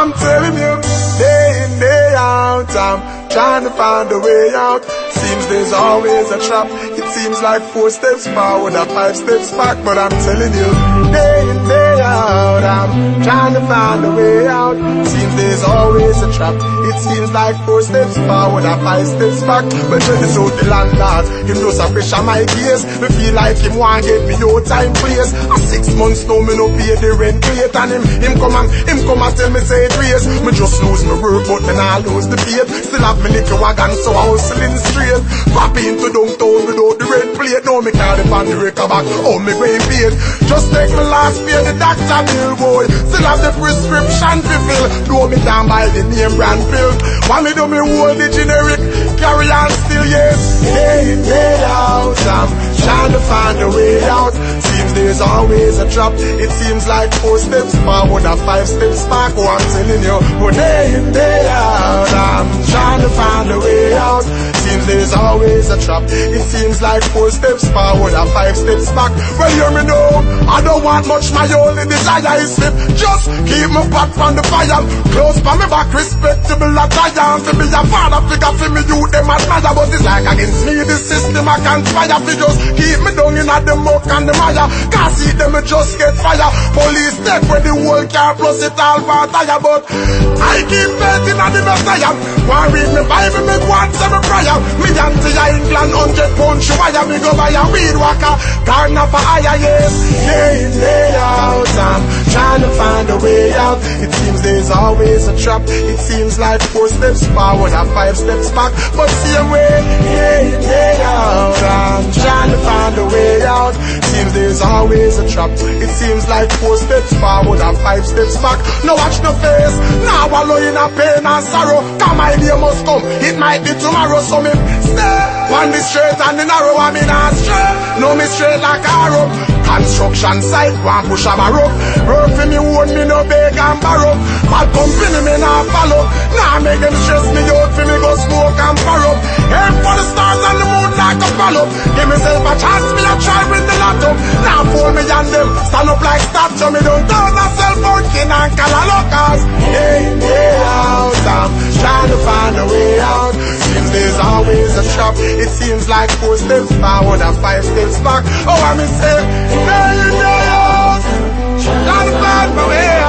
I'm telling you, day in, day out, I'm trying to find a way out. Seems there's always a trap. It seems like four steps forward a five steps back, but I'm telling you, day in, day out. I'm trying to find a way out. Seems there's always a trap. It seems like four steps forward and five steps back. But when it's out the landlord, him just a pressure my case. Me feel like him want get me no time place. A six months now me no pay the rent rate and him him come and him come and tell me say it race. Me just lose my work but me not lose the faith. Still have me little wagon so I hustling straight. Pop into downtown without the red plate. Now me can't the record back. Oh me going paid. Just take my last pay the doctor bill boy. Still have the prescription to fill. Blow me down by the name brand pill. Want me do me hold the generic, carry on still, yes. In, day out, I'm trying to find a way out. Seems there's always a trap. It seems like four steps forward or five steps back. Oh, I'm telling you, but day in, day out, a trap. It seems like four steps forward or five steps back. Well, hear me know, I don't want much, my only desire is slip. Just keep me back from the fire. Close by me back, respectable a giant to be a father figure for me. You them admire. But it's like against me the system I can't fire. For just keep me down in at the muck and the mire. Can't see them just get fire. Police take when the whole car plus it all for tire but I keep faith in the messiah. Read me bible me go and say me prayer me anti England hundred pound wire me go buy a weed whacker. Garden for higher yes. Day in day out I'm trying to find a way out. It seems there's always a trap. It seems like four steps forward and five steps back. But same way, day in, day out, I'm trying to find a way out. Seems there's always a trap. It seems like four steps forward and five steps back. No watch no face, now wallow in a pain and sorrow. Come my day must come, it might be tomorrow. So me stay on the straight and the narrow. I'm in a straight, no me straight like a rope. Construction site, one push a barrow. Work for me, own me no beg and borrow. Bad company me not follow. Now nah make them stress me out for me go smoke and up. Aim for the stars and the moon like a follow. Give myself a chance, me a try with the laptop. Now fool me and them stand up like statue. Me don't turn myself working and call a locals. Day in, out, I'm trying to find a way out. Seems there's always a trap. It seems like four steps forward and five steps back. Oh, I'm in say, day in, day out, trying to find my way